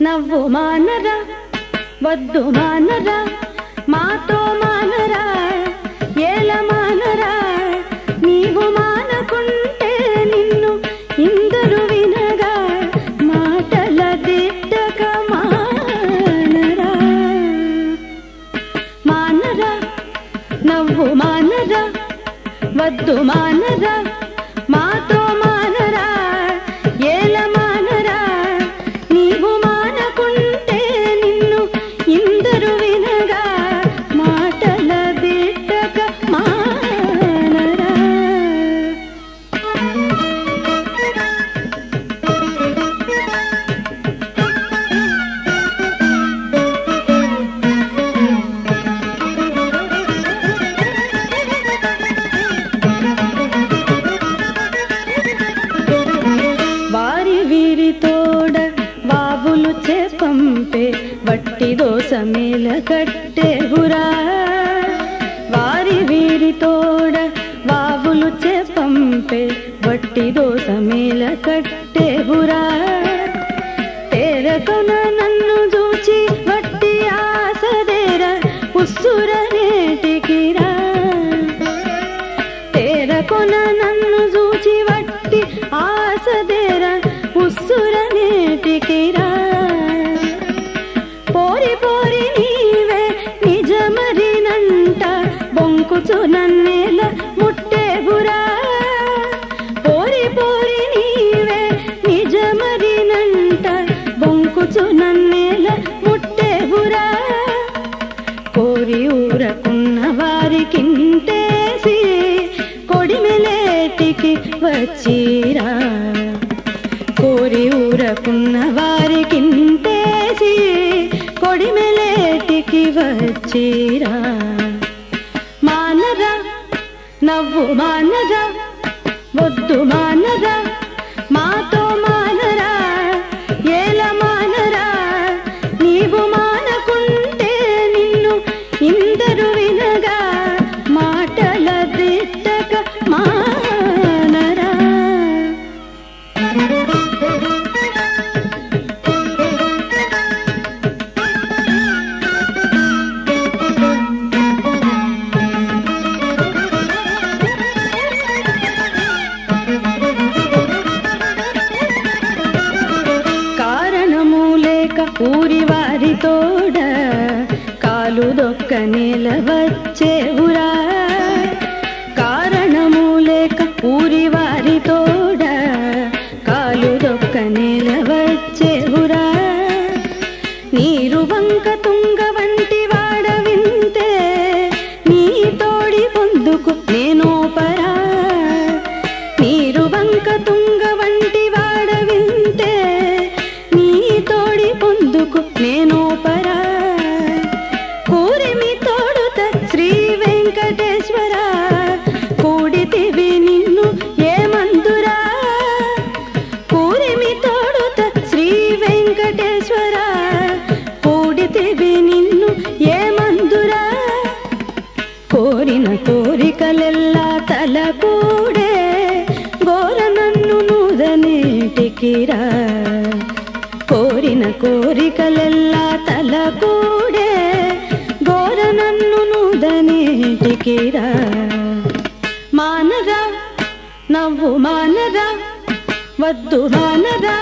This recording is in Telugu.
నవ్వు మానరా వద్దు మానరా మాతో మానరా ఏల మానరా నీవు మానకుంటే నిన్ను ఇందరు వినగా మాటల దిట్టక మానరా. మానరా నవ్వు మానరా వద్దు మానరా పట్టి దోశ దోస మేల కట్టేవురా వారి వీరి తోడ బాబులు చేపంపే వట్టి దోస మేల కట్టేవురా తేరకొన నన్ను వారికింతేసి కొడిమెలేటికి వచ్చిరా. కోరి ఊరకున్న వారికింతేసి కొడిమెలేటికి వచ్చిరా. మానరా నవ్వు మానరా వద్దు మానరా ఊరి వారి తోడ కాలు దొక్క నిలవచ్చేవురా కారణము లేక ఊరి కోరిన కోరికలెల్లా తల కూడే గోర నన్ను నూదనేటికిరా కోరిన కోరికలెల్లా తల కూడే గోర నన్ను నూదనేటికిరా మానరా నవ్వు మానరా వద్దు మానరా